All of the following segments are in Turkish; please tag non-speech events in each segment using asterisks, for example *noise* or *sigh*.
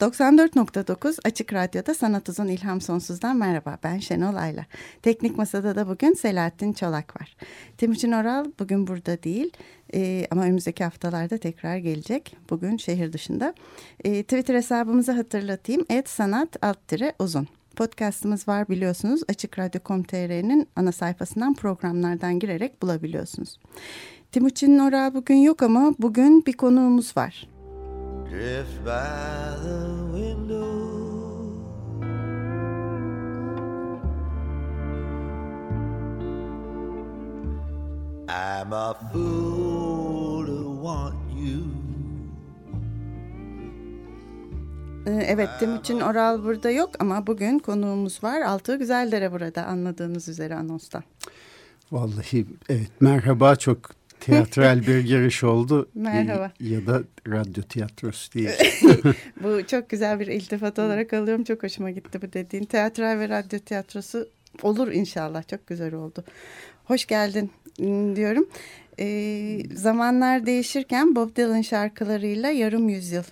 94.9 Açık Radyo'da Sanat Uzun İlham Sonsuz'dan merhaba. Ben Şenol Ayla. Teknik Masa'da da bugün Selahattin Çolak var. Timuçin Oral bugün burada değil ee, ama önümüzdeki haftalarda tekrar gelecek. Bugün şehir dışında. Ee, Twitter hesabımızı hatırlatayım. Et sanat alt uzun. Podcastımız var biliyorsunuz. Açık Radyo.com.tr'nin ana sayfasından programlardan girerek bulabiliyorsunuz. Timuçin Oral bugün yok ama bugün bir konuğumuz var. Drift by the window. I'm a fool to want you. Ee, evet Timuçin Oral burada yok ama bugün konuğumuz var. Altı Güzeldere burada anladığınız üzere anonsta. Vallahi evet merhaba çok Teatral bir *laughs* giriş oldu. Merhaba. Ya da radyo tiyatrosu diye. *laughs* bu çok güzel bir iltifat olarak alıyorum. Çok hoşuma gitti bu dediğin. Teatral ve radyo tiyatrosu olur inşallah. Çok güzel oldu. Hoş geldin diyorum. Ee, zamanlar değişirken Bob Dylan şarkılarıyla yarım yüzyıl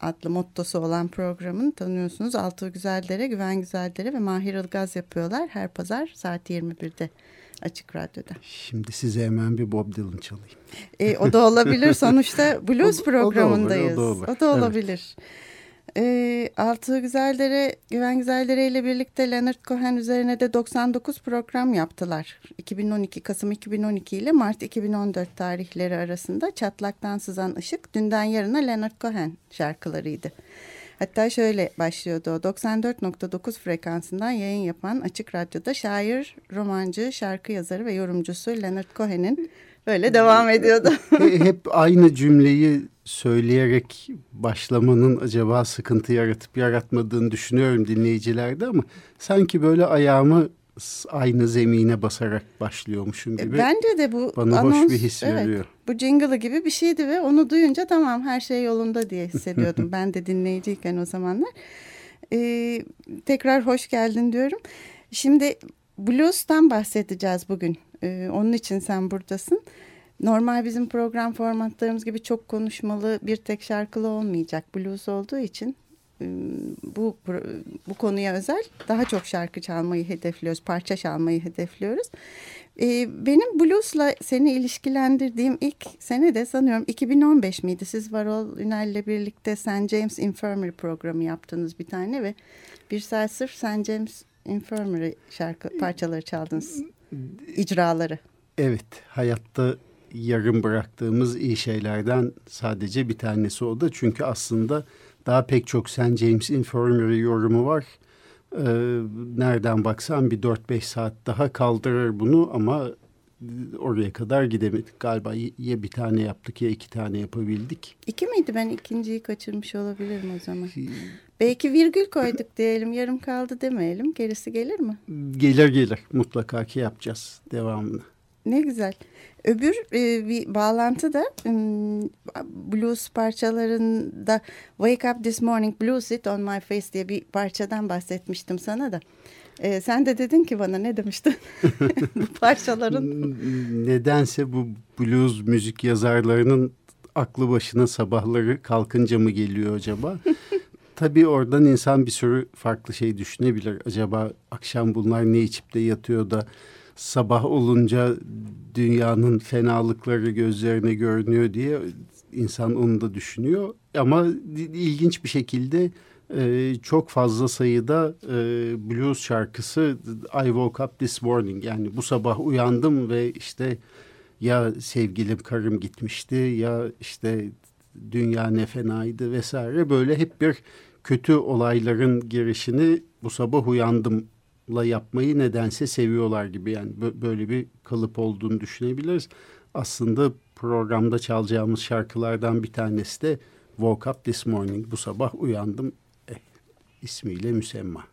adlı mottosu olan programın tanıyorsunuz. Altı Güzeldere, Güven Güzeldere ve Mahir Ilgaz yapıyorlar. Her pazar saat 21'de. Açık Radyo'da. Şimdi size hemen bir Bob Dylan çalayım. E, o da olabilir. *laughs* Sonuçta blues o, programındayız. O da, olur, o da, olur. O da olabilir. Evet. E, Altı Güzeldere, Güven Güzeldere ile birlikte Leonard Cohen üzerine de 99 program yaptılar. 2012, Kasım 2012 ile Mart 2014 tarihleri arasında Çatlaktan Sızan Işık, Dünden Yarına Leonard Cohen şarkılarıydı. Hatta şöyle başlıyordu o 94.9 frekansından yayın yapan Açık Radyo'da şair, romancı, şarkı yazarı ve yorumcusu Leonard Cohen'in böyle devam ediyordu. *laughs* Hep aynı cümleyi söyleyerek başlamanın acaba sıkıntı yaratıp yaratmadığını düşünüyorum dinleyicilerde ama sanki böyle ayağımı aynı zemine basarak başlıyormuşum gibi. Bence de bu bana anons, hoş bir his evet, veriyor. Bu jingle gibi bir şeydi ve onu duyunca tamam her şey yolunda diye hissediyordum *laughs* ben de dinleyiciyken o zamanlar. Ee, tekrar hoş geldin diyorum. Şimdi blues'tan bahsedeceğiz bugün. Ee, onun için sen buradasın. Normal bizim program formatlarımız gibi çok konuşmalı bir tek şarkılı olmayacak. Blues olduğu için bu bu konuya özel daha çok şarkı çalmayı hedefliyoruz, parça çalmayı hedefliyoruz. Benim bluesla seni ilişkilendirdiğim ilk sene de sanıyorum 2015 miydi? Siz Varol Ünal'le birlikte St. James Infirmary programı yaptınız bir tane ve bir saat sırf St. James Infirmary şarkı parçaları çaldınız, icraları. Evet, hayatta yarım bıraktığımız iyi şeylerden sadece bir tanesi o da. Çünkü aslında daha pek çok St. James Infirmary yorumu var. Ee, nereden baksan bir 4-5 saat daha kaldırır bunu ama oraya kadar gidemedik. Galiba ya bir tane yaptık ya iki tane yapabildik. İki miydi? Ben ikinciyi kaçırmış olabilirim o zaman. Belki virgül koyduk diyelim. Yarım kaldı demeyelim. Gerisi gelir mi? Gelir gelir. Mutlaka ki yapacağız devamını. Ne güzel. Öbür e, bir bağlantı da e, blues parçalarında Wake Up This Morning Blues It On My Face diye bir parçadan bahsetmiştim sana da. E, sen de dedin ki bana ne demiştin *laughs* bu parçaların? Nedense bu blues müzik yazarlarının aklı başına sabahları kalkınca mı geliyor acaba? *laughs* Tabii oradan insan bir sürü farklı şey düşünebilir. Acaba akşam bunlar ne içip de yatıyor da sabah olunca dünyanın fenalıkları gözlerine görünüyor diye insan onu da düşünüyor. Ama ilginç bir şekilde e, çok fazla sayıda e, blues şarkısı I woke up this morning yani bu sabah uyandım ve işte ya sevgilim karım gitmişti ya işte dünya ne fenaydı vesaire böyle hep bir kötü olayların girişini bu sabah uyandım la yapmayı nedense seviyorlar gibi yani böyle bir kalıp olduğunu düşünebiliriz. Aslında programda çalacağımız şarkılardan bir tanesi de Woke Up This Morning. Bu sabah uyandım eh, ismiyle müsemma.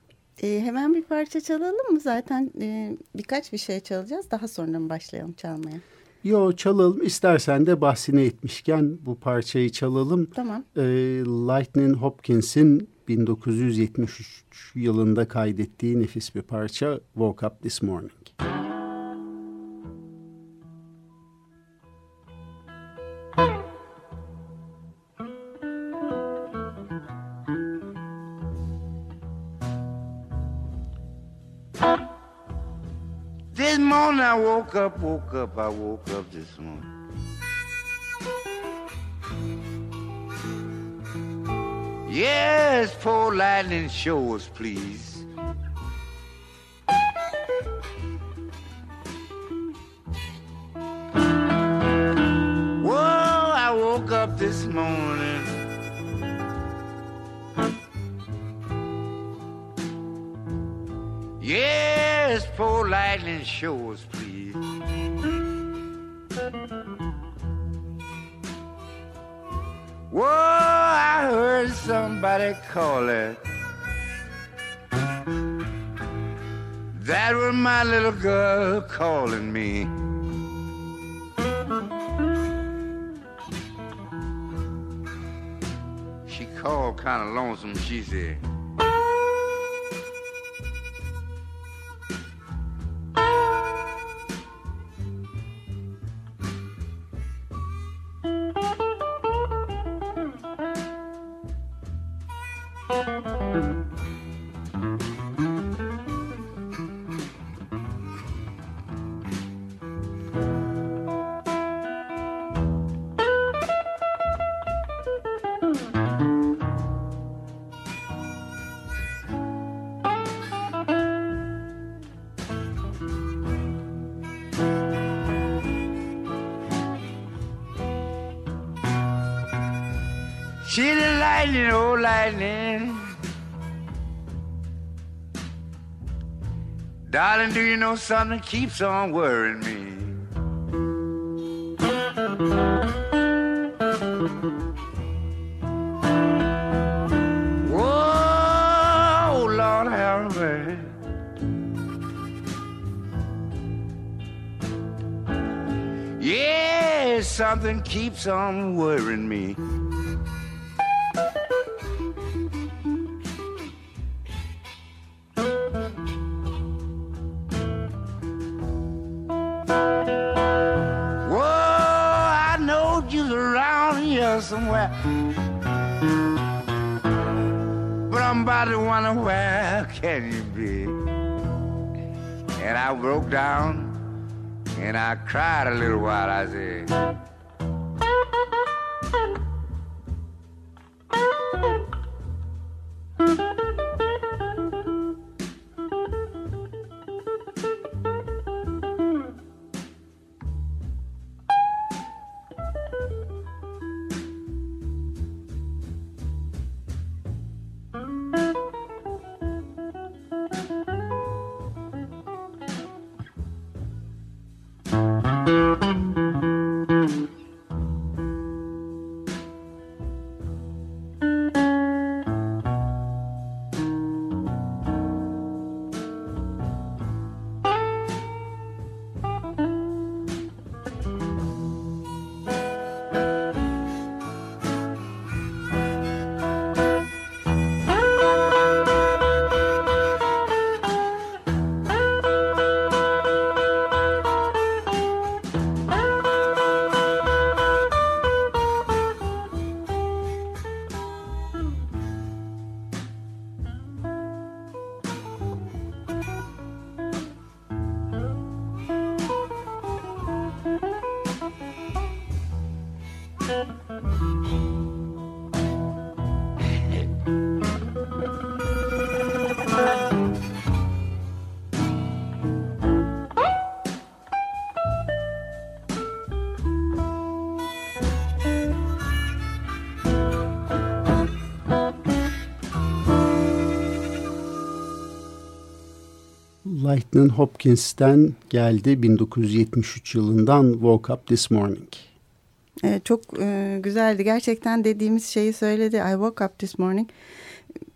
E, hemen bir parça çalalım mı? Zaten e, birkaç bir şey çalacağız. Daha sonra mı başlayalım çalmaya? Yo çalalım. İstersen de bahsine etmişken bu parçayı çalalım. Tamam. E, Lightning Hopkins'in 1973 yılında kaydettiği nefis bir parça Woke Up This Morning. This morning I woke up, woke up, I woke up this morning. Yes, poor lightning show us, please. Whoa, I woke up this morning. Yes, poor lightning show us, please. Somebody call it. That was my little girl calling me. She called kind of lonesome. She said, She the lightning, oh lightning. Darling, do you know something keeps on worrying me? Whoa, Lord have mercy. Yeah, something keeps on worrying me. Can you be? And I broke down and I cried a little while. I said, Lightning Hopkins'ten geldi 1973 yılından Woke Up This Morning. Evet, çok e, güzeldi. Gerçekten dediğimiz şeyi söyledi. I woke up this morning.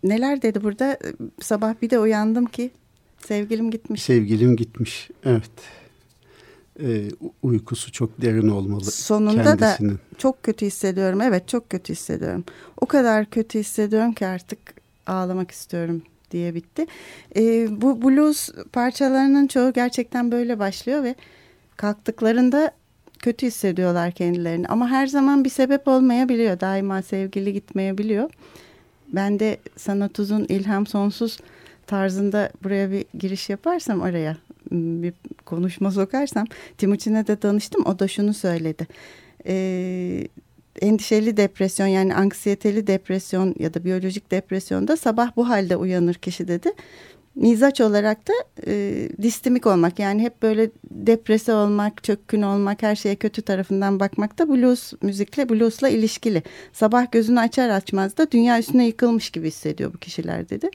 Neler dedi burada? Sabah bir de uyandım ki sevgilim gitmiş. Sevgilim gitmiş. Evet. Ee, uykusu çok derin olmalı. Sonunda kendisinin. da çok kötü hissediyorum. Evet çok kötü hissediyorum. O kadar kötü hissediyorum ki artık ağlamak istiyorum diye bitti. Ee, bu blues parçalarının çoğu gerçekten böyle başlıyor ve kalktıklarında kötü hissediyorlar kendilerini. Ama her zaman bir sebep olmayabiliyor. Daima sevgili gitmeyebiliyor. Ben de sanat uzun, ilham sonsuz tarzında buraya bir giriş yaparsam oraya bir konuşma sokarsam Timuçin'e de danıştım. O da şunu söyledi. Ee, endişeli depresyon yani anksiyeteli depresyon ya da biyolojik depresyonda sabah bu halde uyanır kişi dedi mizaç olarak da e, distimik olmak yani hep böyle depresi olmak, çökkün olmak, her şeye kötü tarafından bakmak da blues müzikle, bluesla ilişkili. Sabah gözünü açar açmaz da dünya üstüne yıkılmış gibi hissediyor bu kişiler dedi.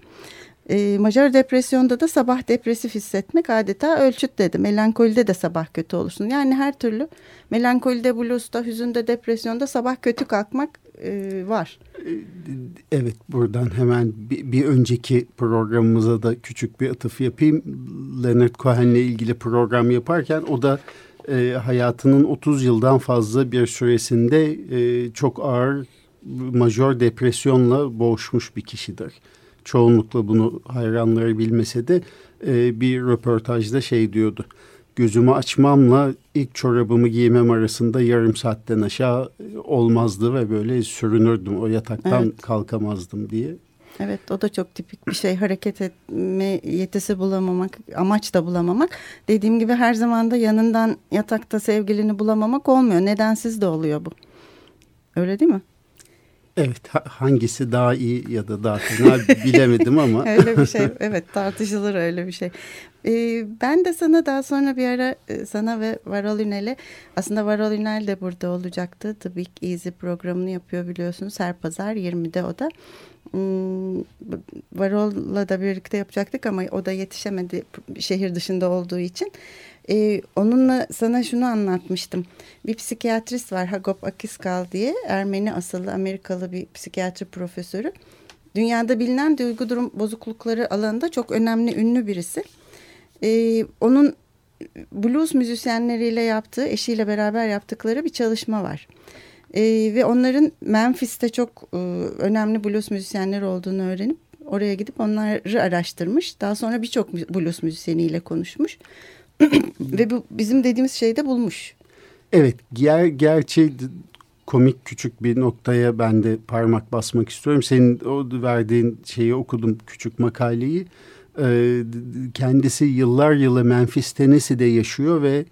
E, majör depresyonda da sabah depresif hissetmek adeta ölçüt dedi. Melankolide de sabah kötü olursun. Yani her türlü melankolide, blues'ta, hüzünde, depresyonda sabah kötü kalkmak e, var. Evet buradan hemen bir, bir önceki programımıza da küçük bir atıf yapayım. Leonard Cohen'le ilgili program yaparken o da e, hayatının 30 yıldan fazla bir süresinde e, çok ağır majör depresyonla boğuşmuş bir kişidir. Çoğunlukla bunu hayranları bilmese de e, bir röportajda şey diyordu gözümü açmamla ilk çorabımı giymem arasında yarım saatten aşağı olmazdı ve böyle sürünürdüm. O yataktan evet. kalkamazdım diye. Evet o da çok tipik bir şey hareket etme yetisi bulamamak amaç da bulamamak dediğim gibi her zaman da yanından yatakta sevgilini bulamamak olmuyor nedensiz de oluyor bu öyle değil mi? Evet hangisi daha iyi ya da daha fena bilemedim ama. *laughs* öyle bir şey evet tartışılır öyle bir şey. Ee, ben de sana daha sonra bir ara e, sana ve Varol Ünel'e aslında Varol Ünel de burada olacaktı. The Big Easy programını yapıyor biliyorsunuz her pazar 20'de o da. Hmm, Varol'la da birlikte yapacaktık ama o da yetişemedi şehir dışında olduğu için. Ee, onunla sana şunu anlatmıştım. Bir psikiyatrist var Hagop Akiskal diye Ermeni asıllı Amerikalı bir psikiyatri profesörü. Dünyada bilinen duygu durum bozuklukları alanında çok önemli ünlü birisi. Ee, onun blues müzisyenleriyle yaptığı, eşiyle beraber yaptıkları bir çalışma var. Ee, ve onların Memphis'te çok e, önemli blues müzisyenleri olduğunu öğrenip oraya gidip onları araştırmış. Daha sonra birçok blues müzisyeniyle konuşmuş. *clears throat* Ve bu bizim dediğimiz şeyi de bulmuş. Evet ger gerçi komik küçük bir noktaya ben de parmak basmak istiyorum. Senin o verdiğin şeyi okudum küçük makaleyi. Ee, kendisi yıllar yılı Memphis Tennessee'de yaşıyor ve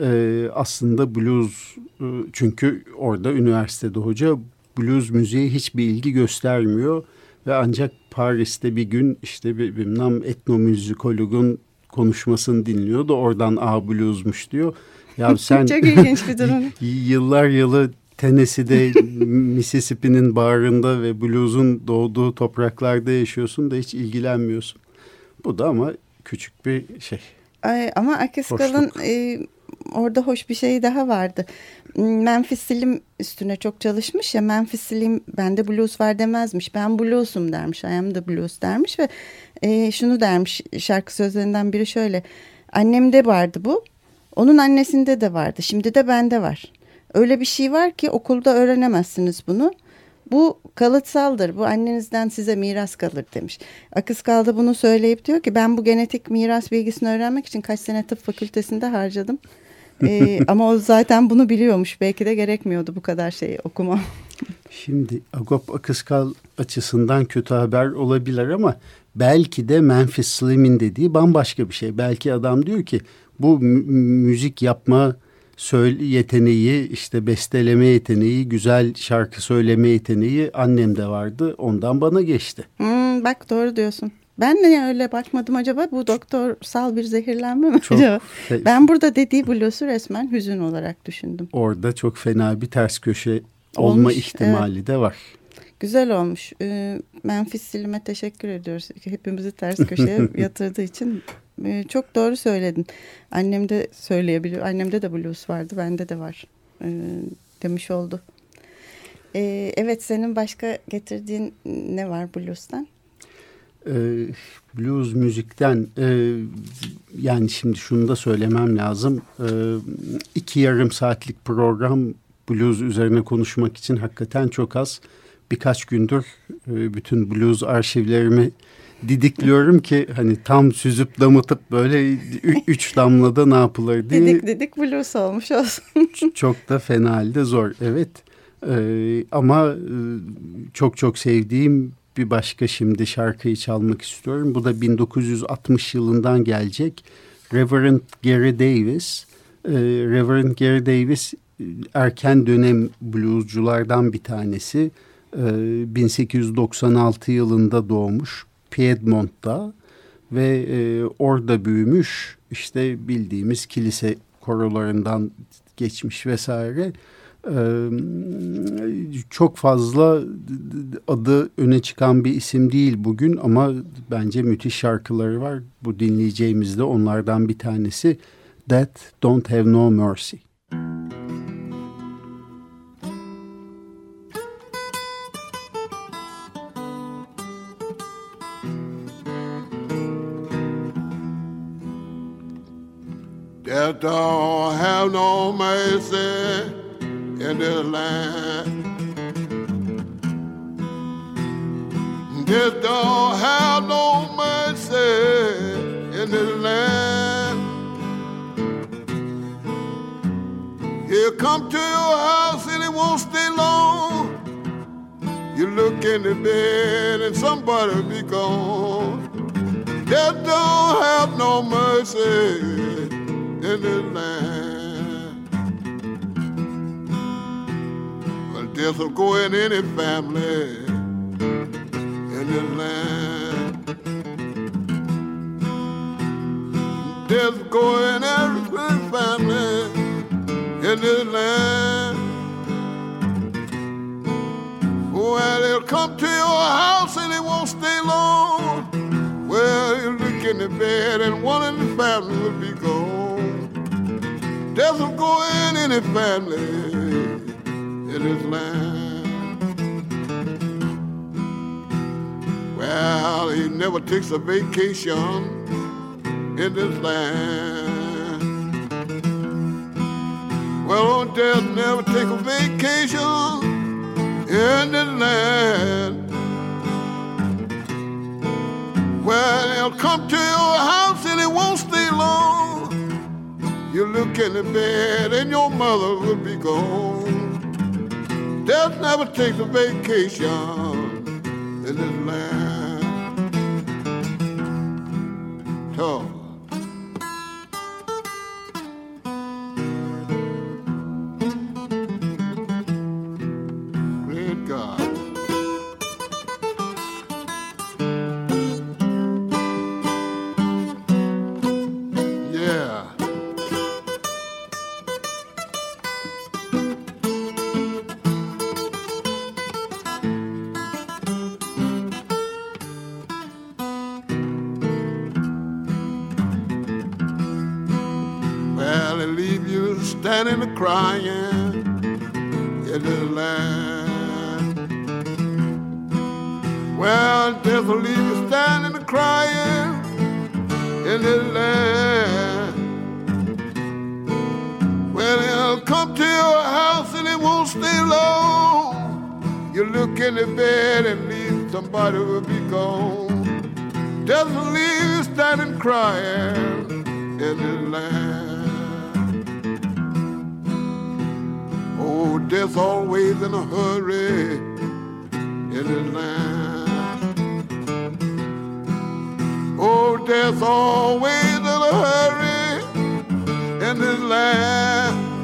e, aslında blues e, çünkü orada üniversitede hoca blues müziğe hiçbir ilgi göstermiyor ve ancak Paris'te bir gün işte bir bilmem etnomüzikologun konuşmasını dinliyor da oradan A bluesmuş diyor. Ya *laughs* sen Çok ilginç bir durum. *laughs* yıllar yılı Tennessee'de Mississippi'nin bağrında ve blues'un doğduğu topraklarda yaşıyorsun da hiç ilgilenmiyorsun. Bu da ama küçük bir şey. Ay, ama Akiskal'ın e, orada hoş bir şey daha vardı. Memphis Slim üstüne çok çalışmış ya Memphis Slim bende blues var demezmiş. Ben bluesum dermiş. I am the blues dermiş ve e, şunu dermiş şarkı sözlerinden biri şöyle. Annemde vardı bu. Onun annesinde de vardı. Şimdi de bende var. Öyle bir şey var ki okulda öğrenemezsiniz bunu. Bu kalıtsaldır. Bu annenizden size miras kalır demiş. Akız kaldı bunu söyleyip diyor ki ben bu genetik miras bilgisini öğrenmek için kaç sene tıp fakültesinde harcadım. ee, *laughs* ama o zaten bunu biliyormuş. Belki de gerekmiyordu bu kadar şeyi okuma. Şimdi Agop Akıskal açısından kötü haber olabilir ama belki de Memphis Slim'in dediği bambaşka bir şey. Belki adam diyor ki bu müzik yapma söyle yeteneği, işte besteleme yeteneği, güzel şarkı söyleme yeteneği annemde vardı. Ondan bana geçti. Hmm, bak doğru diyorsun. Ben de öyle bakmadım acaba bu doktorsal bir zehirlenme mi çok *laughs* acaba? Ben burada dediği blues'u resmen hüzün olarak düşündüm. Orada çok fena bir ters köşe olma Olmuş, ihtimali evet. de var. Güzel olmuş. Ee, Memphis Slim'e teşekkür ediyoruz. Hepimizi ters köşeye *laughs* yatırdığı için ee, çok doğru söyledin. Annem de söyleyebiliyor. Annemde de blues vardı. Bende de var. Ee, demiş oldu. Ee, evet senin başka getirdiğin ne var blues'tan? Ee, blues müzikten e, yani şimdi şunu da söylemem lazım. E, iki yarım saatlik program blues üzerine konuşmak için hakikaten çok az. Birkaç gündür e, bütün blues arşivlerimi didikliyorum ki hani tam süzüp damıtıp böyle üç damlada ne yapılır diye. Didik didik blues olmuş olsun. çok da fena halde zor evet. Ee, ama e, çok çok sevdiğim bir başka şimdi şarkıyı çalmak istiyorum. Bu da 1960 yılından gelecek. Reverend Gary Davis. Ee, Reverend Gary Davis e, erken dönem bluesculardan bir tanesi. Ee, 1896 yılında doğmuş Piedmont'ta ve e, orada büyümüş. İşte bildiğimiz kilise korolarından geçmiş vesaire çok fazla adı öne çıkan bir isim değil bugün ama bence müthiş şarkıları var. Bu dinleyeceğimiz de onlardan bir tanesi That Don't Have No Mercy. That don't have no mercy in this land. This don't have no mercy in this land. He'll come to your house and he won't stay long. You look in the bed and somebody be gone. That don't have no mercy in this land. death will go in any family in this land. Death go in every family in this land. Well, they'll come to your house and they won't stay long. Well, you look in the bed and one in the family will be will go in any family in this land. Well, he never takes a vacation in this land. Well, old death never take a vacation in this land. Well, he'll come to your house and he won't stay long. You look in the bed and your mother will be gone. Death never takes a vacation in this land. Talk. leave you standing and crying in the land. Well, death will leave you standing and crying in the land. Well, he'll come to your house and it won't stay long. You look in the bed and leave somebody will be gone. Death will leave you standing crying in the land. Oh, death's always in a hurry in this land. Oh, death's always in a hurry in this land.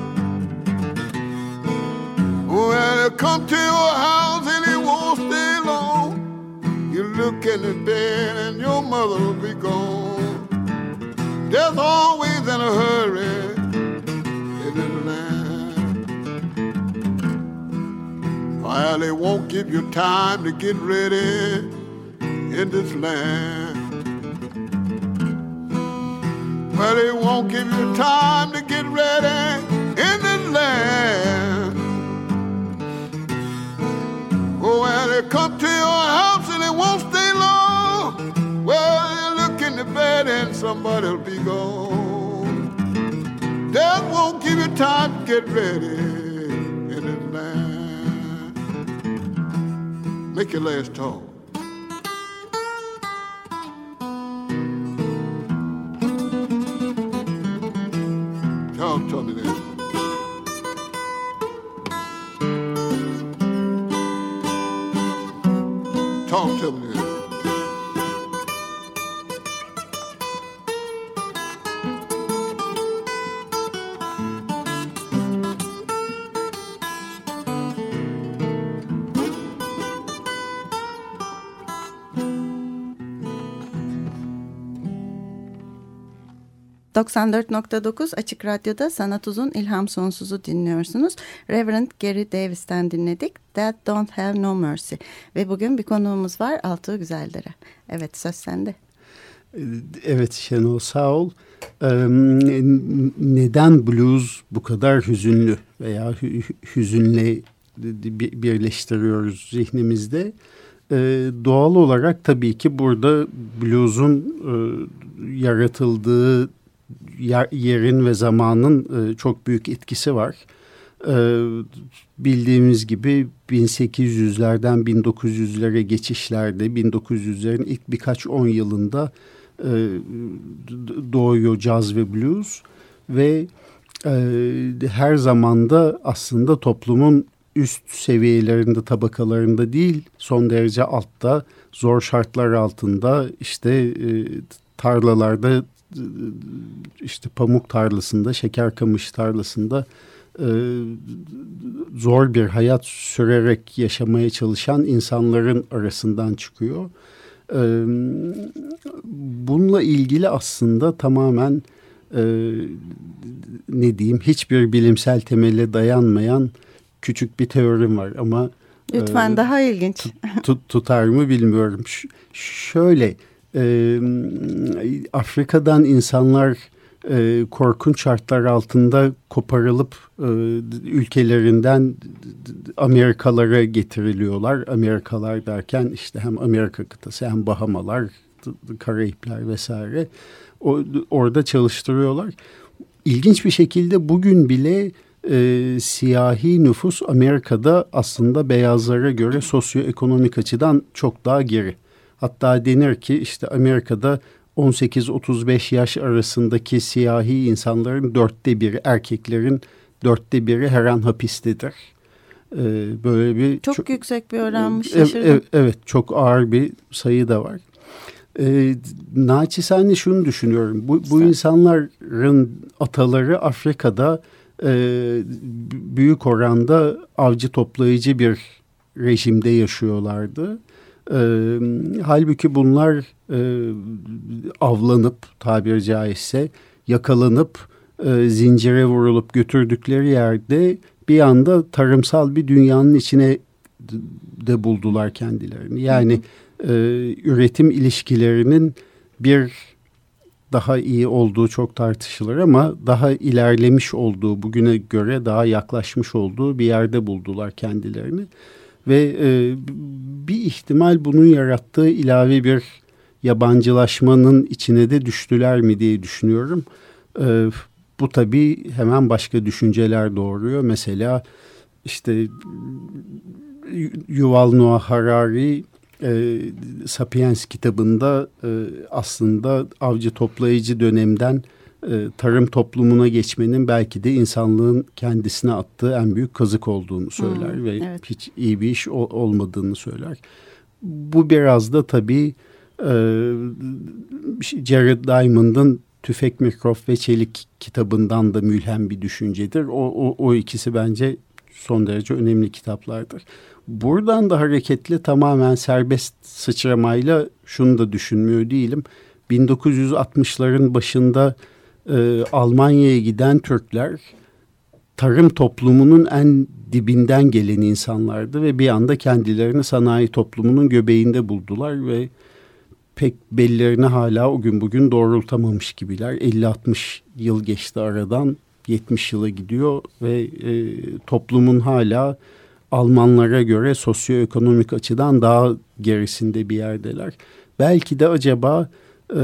Well, come to your house and it won't stay long, you look in the bed and your mother will be gone. There's always in a hurry Well, they won't give you time to get ready in this land. Well, they won't give you time to get ready in this land. Oh, well, they come to your house and they won't stay long. Well, you look in the bed and somebody'll be gone. That won't give you time to get ready. Make your legs tall. ...94.9 Açık Radyo'da Sanat Uzun İlham Sonsuz'u dinliyorsunuz. Reverend Gary Davis'ten dinledik. That Don't Have No Mercy. Ve bugün bir konuğumuz var Altuğ Güzeldere. Evet söz sende. Evet Şenol sağ ol. Neden blues bu kadar hüzünlü veya hüzünle birleştiriyoruz zihnimizde? Ee, doğal olarak tabii ki burada blues'un e, yaratıldığı yerin ve zamanın e, çok büyük etkisi var. E, bildiğimiz gibi 1800'lerden 1900'lere geçişlerde 1900'lerin ilk birkaç on yılında e, doğuyor caz ve blues ve her zamanda aslında toplumun üst seviyelerinde tabakalarında değil son derece altta zor şartlar altında işte tarlalarda işte pamuk tarlasında, şeker kamış tarlasında e, zor bir hayat sürerek yaşamaya çalışan insanların arasından çıkıyor. E, bununla ilgili aslında tamamen e, ne diyeyim hiçbir bilimsel temele dayanmayan küçük bir teorim var ama Lütfen e, daha ilginç. Tut, tutar mı bilmiyorum. Ş şöyle e, Afrika'dan insanlar e, korkunç şartlar altında koparılıp e, ülkelerinden Amerikalara getiriliyorlar. Amerikalar derken işte hem Amerika kıtası hem Bahamalar, Karayipler vesaire o, orada çalıştırıyorlar. İlginç bir şekilde bugün bile e, siyahi nüfus Amerika'da aslında beyazlara göre sosyoekonomik açıdan çok daha geri. Hatta denir ki işte Amerika'da 18-35 yaş arasındaki siyahi insanların dörtte biri erkeklerin dörtte biri her an hapistedir. Ee, böyle bir çok, çok yüksek bir oranmış. Evet, evet çok ağır bir sayı da var. Ee, naçizane şunu düşünüyorum. Bu, bu insanların ataları Afrika'da e, büyük oranda avcı toplayıcı bir rejimde yaşıyorlardı. E, halbuki bunlar e, avlanıp tabiri caizse yakalanıp e, zincire vurulup götürdükleri yerde bir anda tarımsal bir dünyanın içine de buldular kendilerini. Yani e, üretim ilişkilerinin bir daha iyi olduğu çok tartışılır ama daha ilerlemiş olduğu bugüne göre daha yaklaşmış olduğu bir yerde buldular kendilerini. Ve e, bir ihtimal bunun yarattığı ilave bir yabancılaşmanın içine de düştüler mi diye düşünüyorum. E, bu tabii hemen başka düşünceler doğuruyor. Mesela işte Yuval Noah Harari e, Sapiens kitabında e, aslında avcı toplayıcı dönemden e, tarım toplumuna geçmenin belki de insanlığın kendisine attığı en büyük kazık olduğunu söyler hmm, ve evet. hiç iyi bir iş olmadığını söyler. Bu biraz da tabii e, Jared Diamond'ın Tüfek, Mikrop ve Çelik kitabından da mülhem bir düşüncedir. O, o, o ikisi bence son derece önemli kitaplardır. Buradan da hareketli tamamen serbest sıçramayla şunu da düşünmüyor değilim. 1960'ların başında e, Almanya'ya giden Türkler tarım toplumunun en dibinden gelen insanlardı ve bir anda kendilerini sanayi toplumunun göbeğinde buldular ve pek bellerini hala o gün bugün doğrultamamış gibiler. 50-60 yıl geçti aradan 70 yıla gidiyor ve e, toplumun hala Almanlara göre sosyoekonomik açıdan daha gerisinde bir yerdeler. Belki de acaba e,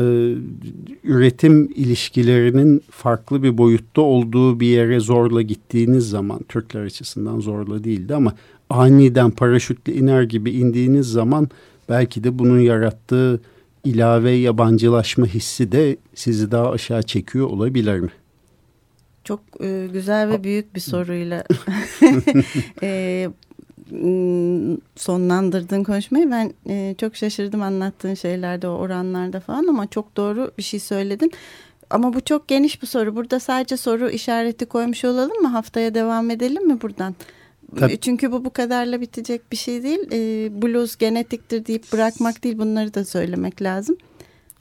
üretim ilişkilerinin farklı bir boyutta olduğu bir yere zorla gittiğiniz zaman Türkler açısından zorla değildi ama aniden paraşütle iner gibi indiğiniz zaman belki de bunun yarattığı ilave yabancılaşma hissi de sizi daha aşağı çekiyor olabilir mi? Çok e, güzel ve büyük bir soruyla *laughs* *laughs* e, sonlandırdığın konuşmayı ben e, çok şaşırdım anlattığın şeylerde o oranlarda falan ama çok doğru bir şey söyledin. Ama bu çok geniş bir soru. Burada sadece soru işareti koymuş olalım mı? Haftaya devam edelim mi buradan? Tabii. Çünkü bu bu kadarla bitecek bir şey değil. E, blues genetiktir deyip bırakmak değil bunları da söylemek lazım.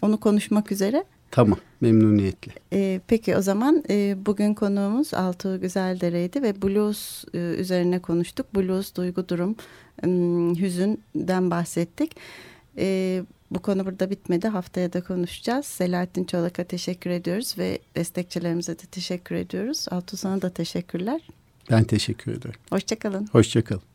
Onu konuşmak üzere. Tamam memnuniyetle. E, peki o zaman e, bugün konuğumuz Altuğ Güzeldere'ydi ve blues e, üzerine konuştuk. Blues, duygu durum, e, hüzünden bahsettik. E, bu konu burada bitmedi. Haftaya da konuşacağız. Selahattin Çolak'a teşekkür ediyoruz ve destekçilerimize de teşekkür ediyoruz. Altuğ sana da teşekkürler. Ben teşekkür ederim. Hoşçakalın. Hoşçakalın.